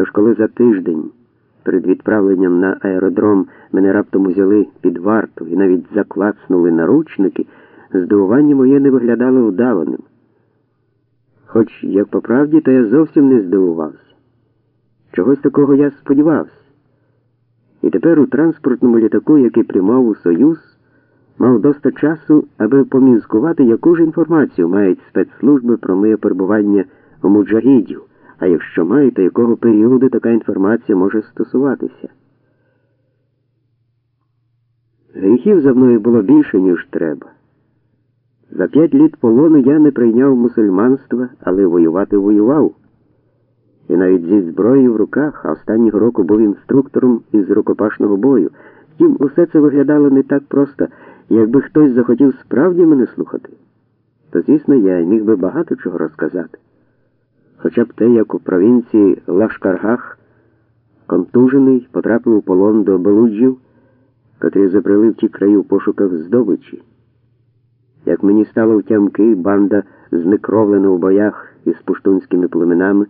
Тож, коли за тиждень перед відправленням на аеродром мене раптом узяли під варту і навіть заклацнули наручники, здивування моє не виглядало вдаваним. Хоч, як по правді, то я зовсім не здивувався. Чогось такого я сподівався. І тепер у транспортному літаку, який приймав у Союз, мав доста часу, аби помізкувати, яку ж інформацію мають спецслужби про моє перебування у Муджагідів, а якщо мають, то якого періоду така інформація може стосуватися. Гріхів за мною було більше, ніж треба. За п'ять літ полону я не прийняв мусульманства, але воювати воював. І навіть зі зброєю в руках, а останнього року був інструктором із рукопашного бою. Втім, усе це виглядало не так просто. Якби хтось захотів справді мене слухати, то, звісно, я міг би багато чого розказати. Хоча б те, як у провінції Лашкаргах, контужений, потрапив у полон до Белуджів, котрі забрали в ті краї у пошуках здобичі. Як мені стало втямки, банда знекровлена у боях із пуштунськими племенами,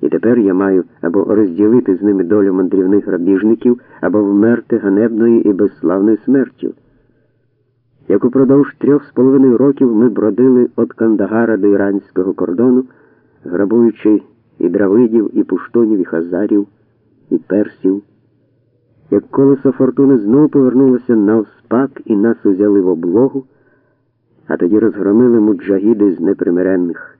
і тепер я маю або розділити з ними долю мандрівних грабіжників, або вмерти ганебною і безславною смертю. Як упродовж трьох з половиною років ми бродили від Кандагара до іранського кордону, грабуючи і дравидів, і пуштунів, і хазарів, і персів, як колесо фортуни знову повернулося на вспак і нас узяли в облогу, а тоді розгромили муджагіди з непримиренних.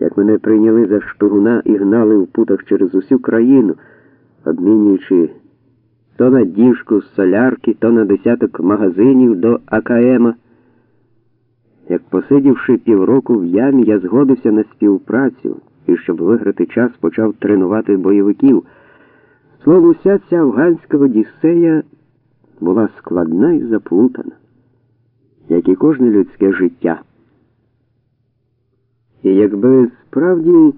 Як мене прийняли за штугуна і гнали в путах через усю країну, обмінюючи то на діжку з солярки, то на десяток магазинів до АКМа. Як посидівши півроку в ямі, я згодився на співпрацю і, щоб виграти час, почав тренувати бойовиків. Слово, вся ця афганська одіссея була складна і заплутана, як і кожне людське життя. І якби справді,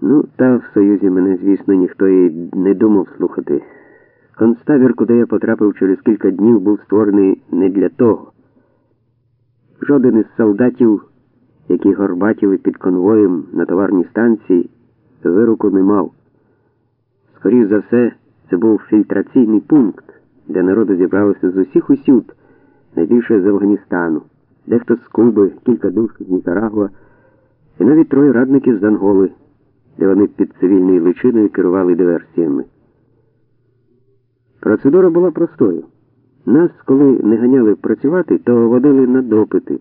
ну, та в Союзі мене, звісно, ніхто і не думав слухати. Концтабір, куди я потрапив через кілька днів, був створений не для того. Жоден із солдатів, які горбатіли під конвоєм на товарній станції, вироку не мав. Скоріше за все, це був фільтраційний пункт, де народу зібралося з усіх усюд, найбільше з Афганістану, дехто з Куби, кілька душ з Нікарагуа, і навіть троє радників з Анголи, де вони під цивільною личиною керували диверсіями. Процедура була простою. Нас, коли не ганяли працювати, то водили на допити,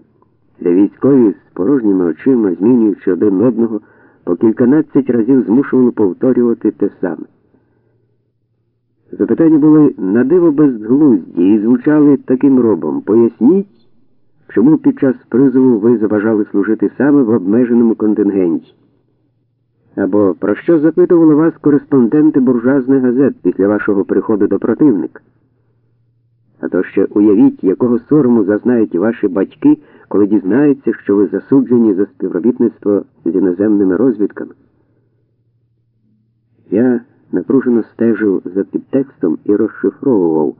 де військові з порожніми очима, змінюючи один одного, по кільканадцять разів змушували повторювати те саме. Запитання були на диво безглузді і звучали таким робом. Поясніть, чому під час призову ви забажали служити саме в обмеженому контингенті. Або про що запитували вас кореспонденти буржуазних газет після вашого приходу до противника? А то ще уявіть, якого сорому зазнають ваші батьки, коли дізнаються, що ви засуджені за співробітництво з іноземними розвідками. Я напружено стежив за підтекстом і розшифровував.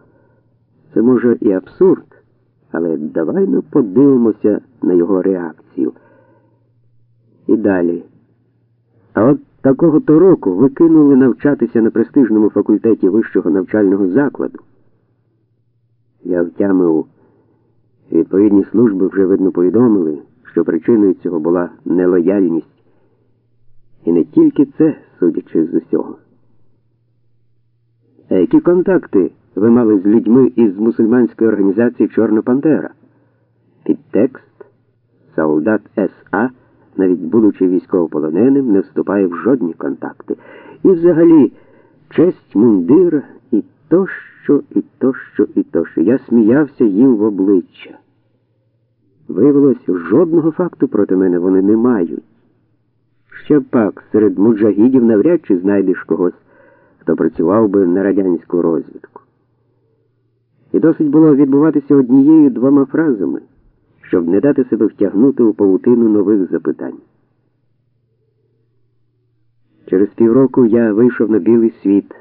Це може і абсурд, але давай ну подивимося на його реакцію. І далі. А от такого то року ви кинули навчатися на престижному факультеті вищого навчального закладу. Я втямив, відповідні служби вже видно повідомили, що причиною цього була нелояльність. І не тільки це, судячи з усього. А які контакти ви мали з людьми із мусульманської організації Чорна Пантера? Підтекст солдат СА навіть будучи військовополоненим, не вступає в жодні контакти. І взагалі честь мундира тощо, і тощо, і тощо. Я сміявся їм в обличчя. Виявилось, жодного факту проти мене вони не мають. Ще пак серед муджагідів навряд чи знайдеш когось, хто працював би на радянську розвідку. І досить було відбуватися однією двома фразами щоб не дати себе втягнути у павутину нових запитань. Через півроку я вийшов на білий світ.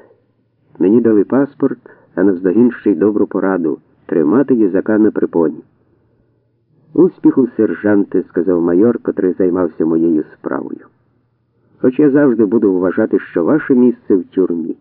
Мені дали паспорт, а навздогін ще й добру пораду тримати язика на припоні. Успіху, сержанте, сказав майор, котрий займався моєю справою. Хоч я завжди буду вважати, що ваше місце в тюрмі.